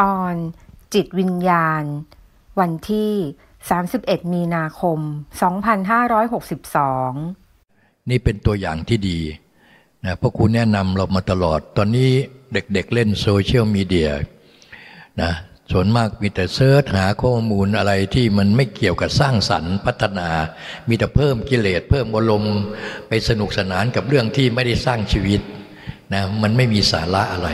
ตอนจิตวิญญาณ วันที่ 31 มีนาคม 2562 นี่เป็นตัวอย่างที่ดีนะพ่อครูแนะนำเรามาตลอด ตอนนี้เด็กๆเล่นโซเชียลมีเดียนะส่วนมากมีแต่ search หาข้อมูลอะไรที่มันไม่เกี่ยวกับสร้างสรรค์พัฒนา มีแต่เพิ่มกิเลส เพิ่มอารมณ์ไปสนุกสนานกับเรื่องที่ไม่ได้สร้างชีวิตนะมันไม่มีสาระอะไร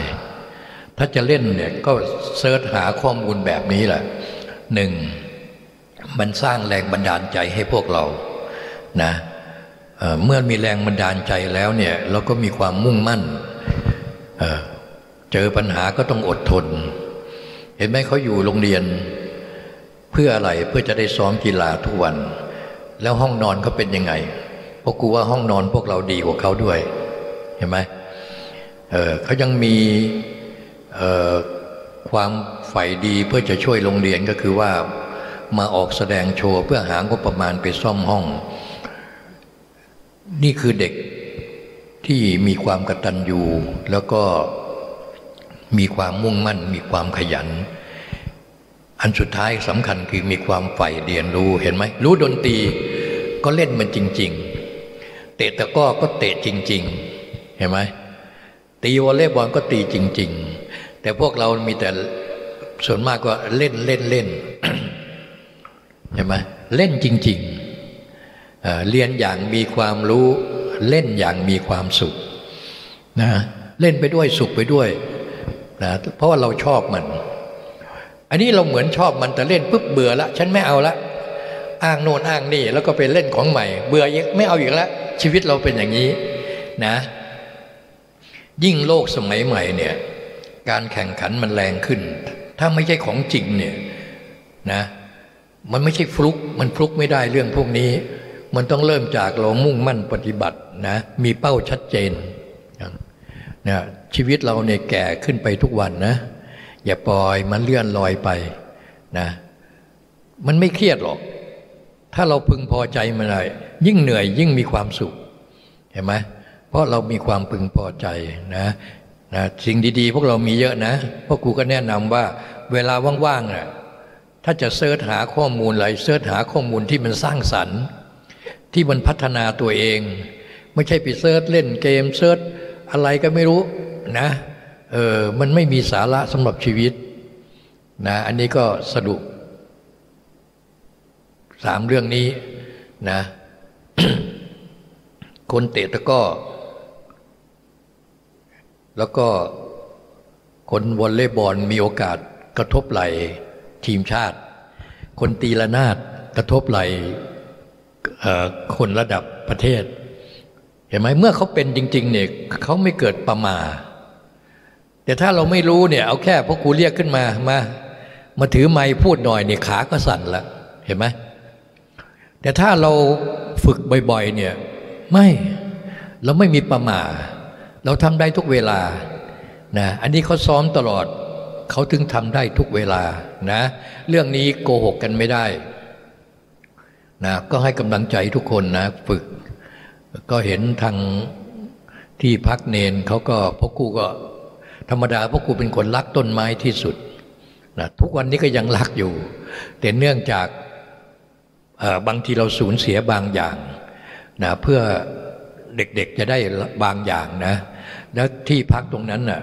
ถ้าจะเล่นเนี่ยก็เซิร์ชหาข้อมูลแบบนี้แหละหนึ่งมันสร้างแรงบันดาลใจให้พวกเรานะเเมื่อมีแรงบันดาลใจแล้วเนี่ยเราก็มีความมุ่งมั่นเเจอปัญหาก็ต้องอดทน เห็นไหมเขาอยู่โรงเรียน เพื่ออะไรเพื่อจะได้ซ้อมกีฬาทุกวัน แล้วห้องนอนเขาเป็นยังไงพราะกูว่าห้องนอนพวกเราดีกว่าเขาด้วย เห็นไหมเเขายังมี ความใฝ่ดีเพื่อจะช่วยโรงเรียนก็คือว่ามาออกแสดงโชว์เพื่อหางบประมาณไปซ่อมห้อง นี่คือเด็กที่มีความกตัญญูแล้วก็มีความมุ่งมั่น มีความขยัน อันสุดท้ายสำคัญคือมีความใฝ่เรียนรู้เห็นไหมรู้ดนตรีก็เล่นมันจริง ๆ เตะตะก้อก็เตะจริง ๆ เห็นไหมตีวอลเลย์บอลก็ตีจริง ๆ แต่พวกเรามีแต่ส่วนมากก็เล่นเล่นเล่นเห็นไหมเล่นจริงๆเรียนอย่างมีความรู้เล่นอย่างมีความสุขนะเล่นไปด้วยสุขไปด้วยนะเพราะว่าเราชอบมัน อันนี้เราเหมือนชอบมันแต่เล่นปุ๊บเบื่อละฉันไม่เอาละอ้างโน่นอ้างนี่ แล้วก็ไปเล่นของใหม่ เบื่อยไม่เอาอีกแล้วชีวิตเราเป็นอย่างนี้นะ ยิ่งโลกสมัยใหม่เนี่ย การแข่งขันมันแรงขึ้น ถ้าไม่ใช่ของจริงเนี่ยนะมันไม่ใช่ฟลุกมันฟลุกไม่ได้เรื่องพวกนี้ มันต้องเริ่มจากเรามุ่งมั่นปฏิบัตินะมีเป้าชัดเจนนะชีวิตเราเนี่ยแก่ขึ้นไปทุกวันนะ อย่าปล่อยมันเลื่อนลอยไปนะมันไม่เครียดหรอก ถ้าเราพึงพอใจมันเลยยิ่งเหนื่อยยิ่งมีความสุขเห็นไหมเพราะเรามีความพึงพอใจนะ นะสิ่งดีๆ พวกเรามีเยอะนะพวกครูก็แนะนำว่าเวลาว่างๆน่ะถ้าจะเสิร์ชหาข้อมูลอะไรเสิร์ชหาข้อมูลที่มันสร้างสรรค์ ที่มันพัฒนาตัวเอง ไม่ใช่ไปเสิร์ชเล่นเกมเสิร์ชอะไรก็ไม่รู้นะเออมันไม่มีสาระสำหรับชีวิตนะอันนี้ก็สรุปสามเรื่องนี้นะคนเตะตะก้อ แล้วก็คนวอลเลย์บอลมีโอกาสกระทบไหลทีมชาติ คนตีละนาดกระทบไหลคนระดับประเทศ เห็นไหมเมื่อเขาเป็นจริง ๆ เนี่ยเขาไม่เกิดประมา แต่ถ้าเราไม่รู้เนี่ย เอาแค่พวกครูเรียกขึ้นมามามาถือไม้พูดหน่อยเนี่ยขาก็สั่นละเห็นไหมแต่ถ้าเราฝึกบ่อย ๆ เนี่ยไม่เราไม่มีประมา เราทำได้ทุกเวลานะอันนี้เขาซ้อมตลอดเขาถึงทำได้ทุกเวลานะ เรื่องนี้โกหกกันไม่ได้นะก็ให้กำลังใจทุกคนนะฝึก ก็เห็นทางที่พักเนนเขาก็พ่อครูก็ธรรมดาพ่อครูเป็นคนรักต้นไม้ที่สุดนะทุกวันนี้ก็ยังรักอยู่ แต่เนื่องจากบางทีเราสูญเสียบางอย่างนะเพื่อเด็กๆจะได้บางอย่างนะ แล้วที่พักตรงนั้นน่ะ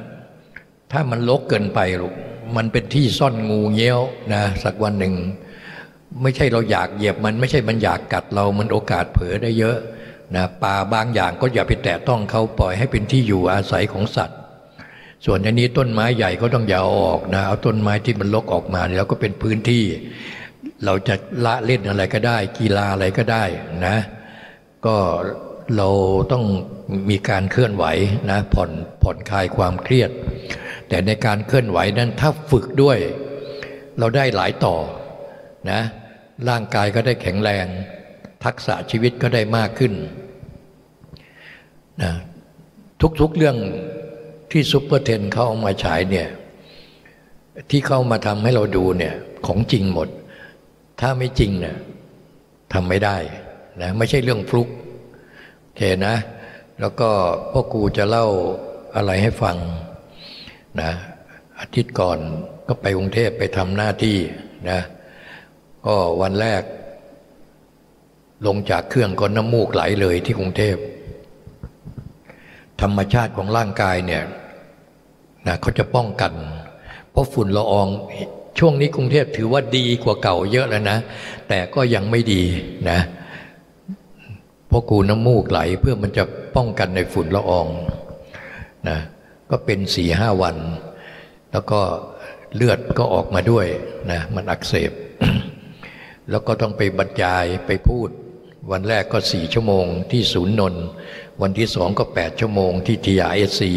ถ้ามันลกเกินไปลูกมันเป็นที่ซ่อนงูเงี้ยวนะสักวันหนึ่ง ไม่ใช่เราอยากเหยียบมันไม่ใช่มันอยากกัดเรา มันโอกาสเผลอได้เยอะนะป่าบางอย่างก็อย่าไปแตะต้องเขาปล่อยให้เป็นที่อยู่อาศัยของสัตว์ ส่วนอันนี้ต้นไม้ใหญ่ก็ต้องอย่าอาออกนะเอาต้นไม้ที่มันลกออกมาแล้วก็เป็นพื้นที่ เราจะละเล่นอะไรก็ได้ กีฬาอะไรก็ได้นะ ก็ เราต้องมีการเคลื่อนไหวนะผ่อนผ่อนคลายความเครียด แต่ในการเคลื่อนไหวนั้นถ้าฝึกด้วย เราได้หลายต่อนะร่างกายก็ได้แข็งแรง ทักษะชีวิตก็ได้มากขึ้นนะทุกๆเรื่องที่ซุปเปอร์เทนเขาเอามาฉายเนี่ยที่เขามาทำให้เราดูเนี่ยของจริงหมด ถ้าไม่จริงเนี่ยทำไม่ได้นะไม่ใช่เรื่องฟลุก เคนะ แล้วก็พ่อครูจะเล่าอะไรให้ฟังนะอาทิตย์ก่อนก็ไปกรุงเทพไปทำหน้าที่นะก็วันแรก ลงจากเครื่องก็น้ำมูกไหลเลยที่กรุงเทพ ธรรมชาติของร่างกายเนี่ยนะเขาจะป้องกัน เพราะฝุ่นละอองช่วงนี้กรุงเทพถือว่าดีกว่าเก่าเยอะแล้วนะ แต่ก็ยังไม่ดีนะ เพราะกูน้ำมูกไหลเพื่อมันจะป้องกันในฝุ่นละอองนะก็เป็นสี่ห้าวัน แล้วก็เลือดก็ออกมาด้วยนะมันอักเสบ แล้วก็ต้องไปบรรยายไปพูด วันแรกก็สี่ชั่วโมงที่ศูนย์นน วันที่สองก็แปดชั่วโมงที่ทียาเอซี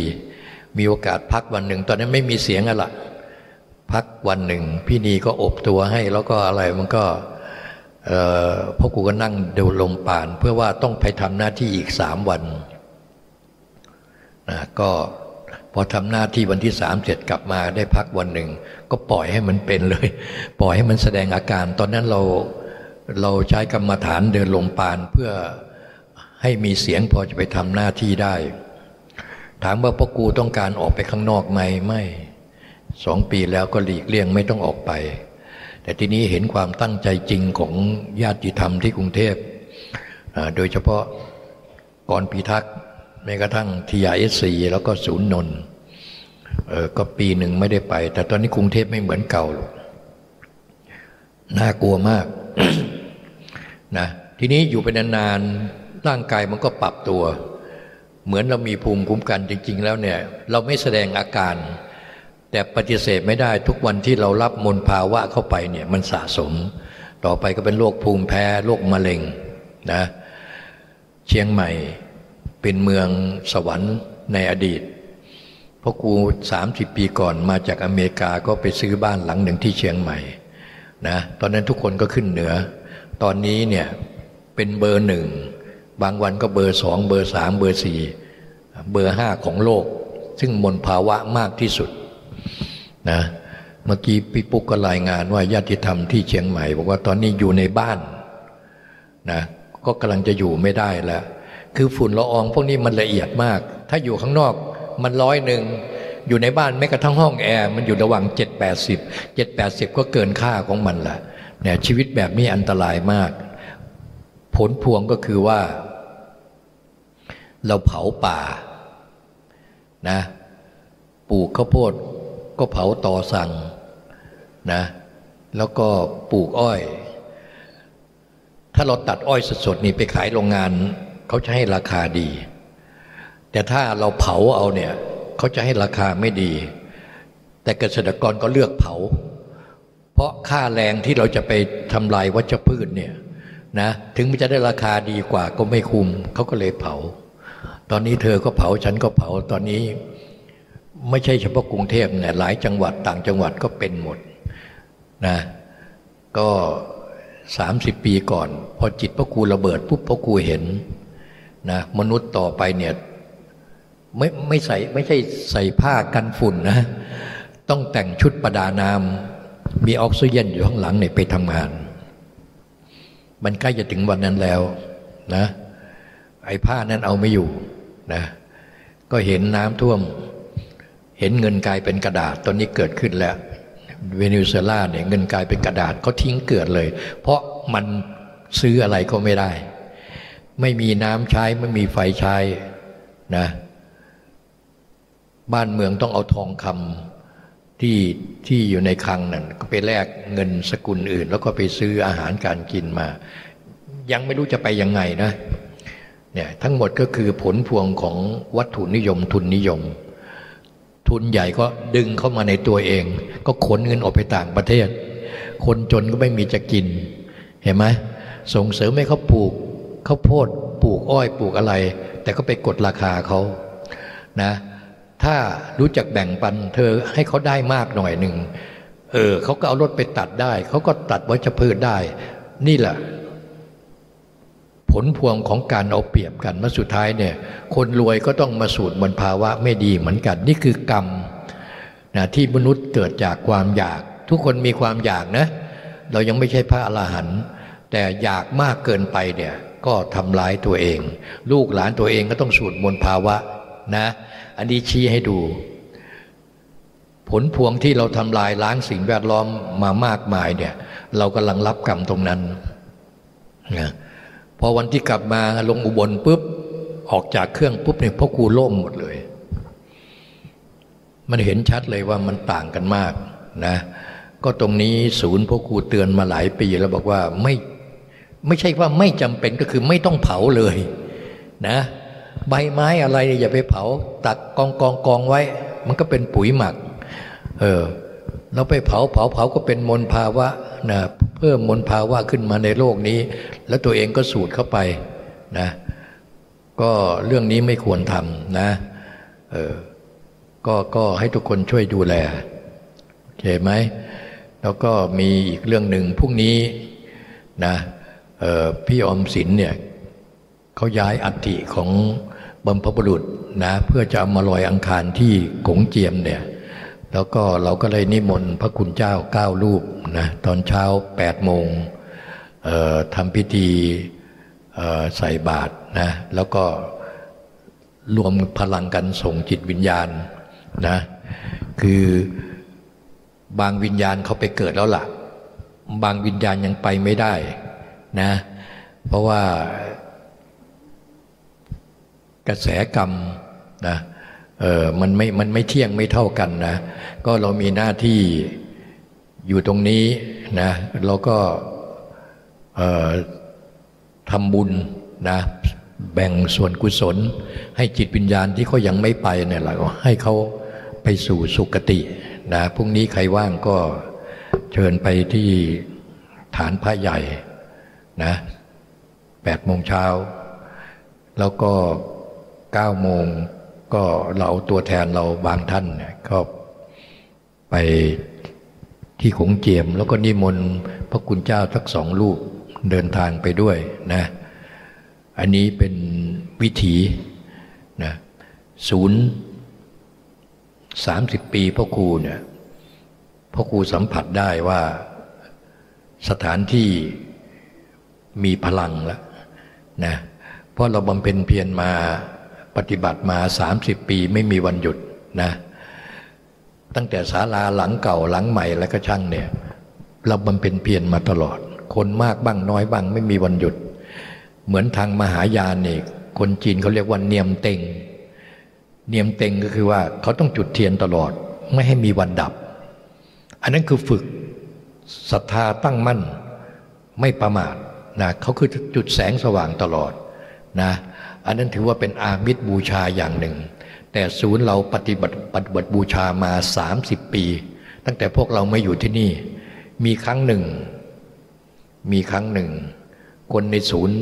มีโอกาสพักวันหนึ่ง ตอนนั้นไม่มีเสียงอะละพักวันหนึ่ง พี่นีก็อบตัวให้แล้วก็อะไรมันก็ พ่อกูก็นั่งดูลมปาน เพื่อว่าต้องไปทำหน้าที่อีกสามวันนะก็พอทำหน้าที่วันที่สามเสร็จกลับมาได้พักวันหนึ่ง ก็ปล่อยให้มันเป็นเลย ปล่อยให้มันแสดงอาการ ตอนนั้นเราเราใช้กรรมฐานเดินลมปานเพื่อให้มีเสียงพอจะไปทำหน้าที่ได้ ถามว่าพ่อกูต้องการออกไปข้างนอกไหมไม่สองปีแล้วก็หลีกเลี่ยงไม่ต้องออกไป แต่ทีนี้เห็นความตั้งใจจริงของญาติธรรมที่กรุงเทพ โดยเฉพาะก่อนปีทักษ์แม้กระทั่งทียาเอสซีแล้วก็ศูนย์นนก็ปีหนึ่งไม่ได้ไป แต่ตอนนี้กรุงเทพไม่เหมือนเก่าหรอกน่ากลัวมากนะทีนี้อยู่ไปนานๆร่างกายมันก็ปรับตัว เหมือนเรามีภูมิคุ้มกันจริง ๆ แล้วเนี่ย เราไม่แสดงอาการ แต่ปฏิเสธไม่ได้ทุกวันที่เรารับมลภาวะเข้าไปเนี่ยมันสะสม ต่อไปก็เป็นโรคภูมิแพ้โรคมะเร็งนะเชียงใหม่เป็นเมืองสวรรค์ในอดีตพราะกูสามสิบปีก่อนมาจากอเมริกาก็ไปซื้อบ้านหลังหนึ่งที่เชียงใหม่นะตอนนั้นทุกคนก็ขึ้นเหนือ ตอนนี้เนี่ยเป็นเบอร์หนึ่งบางวันก็เบอร์สองเบอร์สามเบอร์สี่เบอร์ห้าของโลก ซึ่งมนภาวะมากที่สุด นะเมื่อกี้พี่ปุ๊กก็รายงานว่าญาติธรรมที่เชียงใหม่ บอกว่าตอนนี้อยู่ในบ้านนะก็กำลังจะอยู่ไม่ได้แล้ว คือฝุ่นละอองพวกนี้มันละเอียดมาก ถ้าอยู่ข้างนอกมันร้อยหนึ่งอยู่ในบ้านแม้กระทั่งห้องแอร์มันอยู่ระหว่างเจ็ดแปดสิบเจ็ดแปดสิบก็เกินค่าของมันละเนี่ยชีวิตแบบนี้อันตรายมาก ผลพวงก็คือว่า เราเผาป่านะปลูกข้าวโพด ก็เผาต่อสั่งนะแล้วก็ปลูกอ้อย ถ้าเราตัดอ้อยสดๆนี่ไปขายโรงงานเขาจะให้ราคาดี แต่ถ้าเราเผาเอาเนี่ยเขาจะให้ราคาไม่ดี แต่เกษตรกรก็เลือกเผา เพราะค่าแรงที่เราจะไปทำลายวัชพืชเนี่ยนะถึงมันจะได้ราคาดีกว่าก็ไม่คุ้มเขาก็เลยเผา ตอนนี้เธอก็เผาฉันก็เผาตอนนี้ ไม่ใช่เฉพาะกรุงเทพเนี่ยหลายจังหวัดต่างจังหวัดก็เป็นหมดนะก็สามสิบปีก่อน พอจิตพ่อครูระเบิดปุ๊บพ่อครูเห็นนะมนุษย์ต่อไปเนี่ยไม่ไม่ใส่ไม่ใช่ใส่ผ้ากันฝุ่นนะ ต้องแต่งชุดประดาน้ำมีออกซิเจนอยู่ข้างหลังเนี่ยไปทำงาน มันใกล้จะถึงวันนั้นแล้วนะไอ้ผ้านั้นเอาไม่อยู่นะก็เห็นน้ำท่วม เห็นเงินกลายเป็นกระดาษตอนนี้เกิดขึ้นแล้วเวเนซุเอลาเนี่ยเงินกลายเป็นกระดาษเขาทิ้งเกิดเลย เพราะมันซื้ออะไรก็ไม่ได้ ไม่มีน้ำใช้ไม่มีไฟใช้นะบ้านเมืองต้องเอาทองคำที่ที่อยู่ในคลังนั่นก็ไปแลกเงินสกุลอื่น แล้วก็ไปซื้ออาหารการกินมา ยังไม่รู้จะไปยังไงนะเนี่ยทั้งหมดก็คือผลพวงของวัตถุนิยมทุนนิยม ทุนใหญ่ก็ดึงเข้ามาในตัวเอง ก็ขนเงินออกไปต่างประเทศ คนจนก็ไม่มีจะกิน เห็นไหมส่งเสริมให้เขาปลูกข้าวโพดปลูกอ้อยปลูกอะไร แต่ก็ไปกดราคาเขานะถ้ารู้จักแบ่งปันเธอให้เขาได้มากหน่อยหนึ่งเออเขาก็เอารถไปตัดได้ เขาก็ตัดวัชพืชได้ นี่แหละ ผลพวงของการเอาเปรียบกันมาสุดท้ายเนี่ยคนรวยก็ต้องมาสูตรบนภาวะไม่ดีเหมือนกัน นี่คือกรรมนะที่มนุษย์เกิดจากความอยาก ทุกคนมีความอยากนะ เรายังไม่ใช่พระอรหันต์แต่อยากมากเกินไปเนี่ยก็ทำร้ายตัวเอง ลูกหลานตัวเองก็ต้องสูดมนภาวะนะอันนี้ชี้ให้ดูผผลพวงที่เราทำลายล้างสิ่งแวดล้อมมามากมายเนี่ยเรากำลังรับกรรมตรงนั้นนะ พอวันที่กลับมาลงอุบลปุ๊บออกจากเครื่องปุ๊บเนี่ยพ่อครูโล่งหมดเลย มันเห็นชัดเลยว่ามันต่างกันมากนะก็ตรงนี้ศูนย์พ่อครูเตือนมาหลายปีแล้วบอกว่าไม่ไม่ใช่ว่าไม่จำเป็นก็คือไม่ต้องเผาเลยนะใบไม้อะไรอย่าไปเผา ตักกองกองกองไว้ มันก็เป็นปุ๋ยหมักเออเราไปเผาเผาเผาก็เป็นมลภาวะนะ พิ่มมลภาวะขึ้นมาในโลกนี้ แล้วตัวเองก็สูดเข้าไปนะก็เรื่องนี้ไม่ควรทำนะเออก็ก็ให้ทุกคนช่วยดูแลเห็นไหมแล้วก็มีอีกเรื่องหนึ่งพรุ่งนี้นะพี่อมสินเนี่ยเขาย้ายอัฐิของบัมพบุรุษนะเพื่อจะามาลอยอังคารที่กงเจียมเนี่ย แล้วก็เราก็เลยนิมนต์พระคุณเจ้าเก้ารูปนะตอนเช้าแปดโมงทำพิธีใส่บาตรนะแล้วก็รวมพลังกันส่งจิตวิญญาณนะคือบางวิญญาณเขาไปเกิดแล้วละ่ะ บางวิญญาณยังไปไม่ได้นะเพราะว่ากระแสกรรมนะ เออมันไม่มันไม่เที่ยงไม่เท่ากันนะก็เรามีหน้าที่อยู่ตรงนี้นะเราก็ทำบุญนะแบ่งส่วนกุศล ให้จิตวิญญาณที่เขายังไม่ไปเนี่ยเราให้เขาไปสู่สุคตินะพรุ่งนี้ใครว่างก็เชิญไปที่ฐานพระใหญ่นะแปดโมงเช้า แล้วก็เก้าโมง ก็เราเอาตัวแทนเราบางท่านก็ไปที่ขงเจียม แล้วก็นิมนต์พระคุณเจ้าทักสองรูปเดินทางไปด้วยนะอันนี้เป็นวิถีนะศูนย์สามสิบปีพ่อครูเนี่ยพ่อครูสัมผัสได้ว่าสถานที่มีพลังแล้วนะเพราะเราบำเพ็ญเพียรมา ปฏิบัติมาสามสิบปีไม่มีวันหยุดนะตั้งแต่ศาลาหลังเก่าหลังใหม่แล้วก็ช่างเนี่ยเราบำเพ็ญเพียรมาตลอด คนมากบ้างน้อยบ้างไม่มีวันหยุด เหมือนทางมหายานนี่คนจีนเขาเรียกว่าเนียมเต็ง เนียมเต็งก็คือว่าเขาต้องจุดเทียนตลอด ไม่ให้มีวันดับ อันนั้นคือฝึกศรัทธาตั้งมั่นไม่ประมาทนะเขาคือจุดแสงสว่างตลอดนะ อันนั้นถือว่าเป็นอามิตรบูชาอย่างหนึ่ง แต่ศูนย์เราปฏิบัติปฏิบัติบูชามา 30 ปี ตั้งแต่พวกเราไม่อยู่ที่นี่ มีครั้งหนึ่ง มีครั้งหนึ่ง คนในศูนย์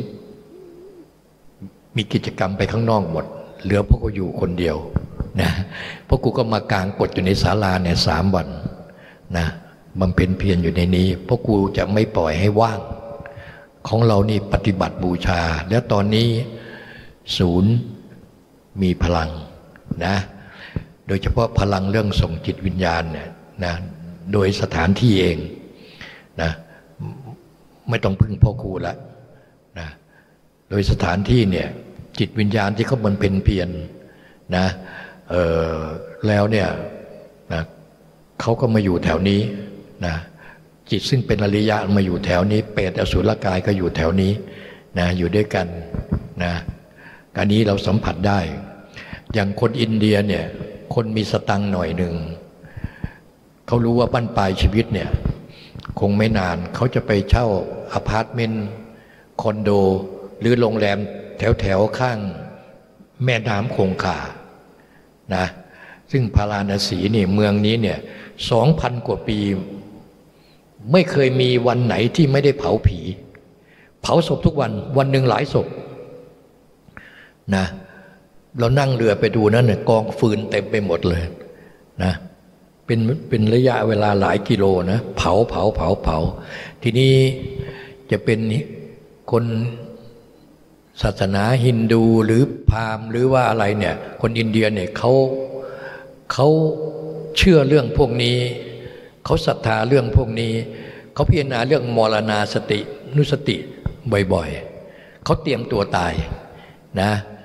มีกิจกรรมไปข้างนอกหมด เหลือพวกกูอยู่คนเดียวนะพวกกูก็มากางกดอยู่ในศาลาเนี่ยสามวันนะมันเป็นเพียรอยู่ในนี้พวกกูจะไม่ปล่อยให้ว่าง ของเรานี่ปฏิบัติบูชา แล้วตอนนี้ ศูนย์มีพลังนะโดยเฉพาะพลังเรื่องส่งจิตวิญญาณเนี่ยนะโดยสถานที่เองนะไม่ต้องพึ่งพ่อครูละนะโดยสถานที่เนี่ยจิตวิญญาณที่เขามันเป็นเพียรนะแล้วเนี่ยนะเขาก็มาอยู่แถวนี้นะจิตซึ่งเป็นอริยะมาอยู่แถวนี้ เปรตอสุรกายก็อยู่แถวนี้นะอยู่ด้วยกันนะ อันนี้เราสัมผัสได้ อย่างคนอินเดียเนี่ยคนมีสตังหน่อยหนึ่งเขารู้ว่าบั้นปลายชีวิตเนี่ยคงไม่นานเขาจะไปเช่าอพาร์ตเมนต์คอนโด หรือโรงแรมแถวแถวข้างแม่น้ำคงคานะซึ่งพาราณสีนี่เมืองนี้เนี่ยสองพันกว่าปี ไม่เคยมีวันไหนที่ไม่ได้เผาผี เผาศพทุกวันวันหนึ่งหลายศพ นะเรานั่งเรือไปดูนั่นเนี่ยกองฟืนเต็มไปหมดเลยนะเป็นเป็นระยะเวลาหลายกิโลนะเผาเผาเผาเผา ทีนี้จะเป็นคนศาสนาฮินดูหรือพราหมณ์หรือว่าอะไรเนี่ย คนอินเดียเนี่ยเขาเขาเชื่อเรื่องพวกนี้ เขาศรัทธาเรื่องพวกนี้ เขาพิจารณาเรื่องมรณาสตินุสติบ่อยๆเขาเตรียมตัวตายนะเ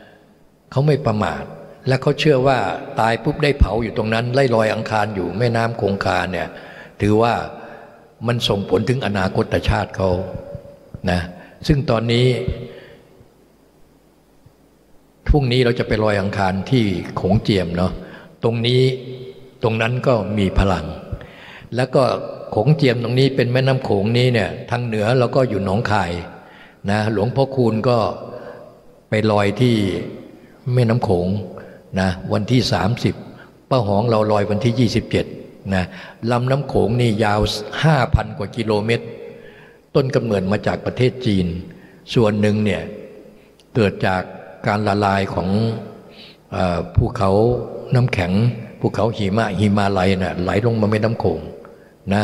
ขาไม่ประมาท และเขาเชื่อว่าตายปุ๊บได้เผาอยู่ตรงนั้นไล่ลอยอังคารอยู่แม่น้ำคงคาเนี่ยถือว่ามันส่งผลถึงอนาคตชาติเขานะซึ่งตอนนี้พรุ่งนี้เราจะไปลอยอังคารที่ขงเจียมเนาะตรงนี้ตรงนั้นก็มีพลัง แล้วก็ขงเจียมตรงนี้เป็นแม่น้ำโขงนี้เนี่ยทางเหนือเราก็อยู่หนองคายนะหลวงพ่อคูณก็ไปลอยที่ แม่น้ำโขงนะวันที่ 30ป้าหองเราลอยวันที่ 27นะลำน้ำโขงนี่ยาว 5,000 กว่ากิโลเมตร ต้นกำเนิดมาจากประเทศจีน ส่วนหนึ่งเนี่ยเกิดจากการละลายของภูเขาน้ำแข็งภูเขาหิมะหิมาลัยนะ่ะไหลลงมาแม่น้ำโขงนะ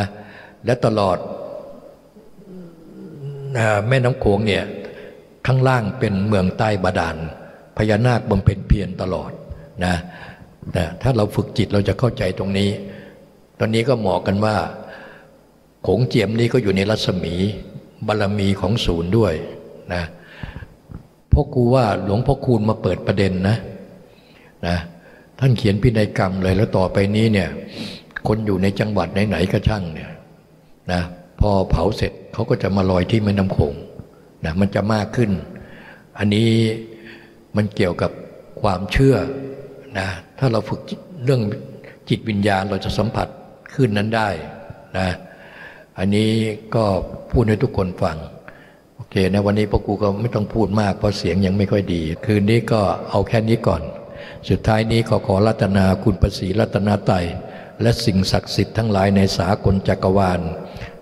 และตลอดแม่น้ำโขงเนี่ยข้างล่างเป็นเมืองใต้บาดาล พญานาคบำเพ็ญเพียรตลอดนะนะถ้าเราฝึกจิตเราจะเข้าใจตรงนี้ ตอนนี้ก็เหมาะกันว่าโขงเจียมนี้ก็อยู่ในรัศมีบารรมีของศูนย์ด้วยนะพ่อครูว่าหลวงพ่อคูณมาเปิดประเด็นนะนะท่านเขียนพินัยกรรมเลยแล้วต่อไปนี้เนี่ยคนอยู่ในจังหวัดไหนๆก็ช่างเนี่ยนะพอเผาเสร็จเขาก็จะมาลอยที่แม่น้ำโขงนะมันจะมากขึ้น อันนี้ มันเกี่ยวกับความเชื่อนะถ้าเราฝึกเรื่องจิตวิญญาณเราจะสัมผัสขึ้นนั้นได้นะอันนี้ก็พูดให้ทุกคนฟังโอเคนะวันนี้พ่อครูก็ไม่ต้องพูดมากเพราะเสียงยังไม่ค่อยดี คืนนี้ก็เอาแค่นี้ก่อน สุดท้ายนี้ขอขอรัตนาคุณประสีรัตนาไตและสิ่งศักดิ์สิทธิ์ทั้งหลายในสากลจักรวาล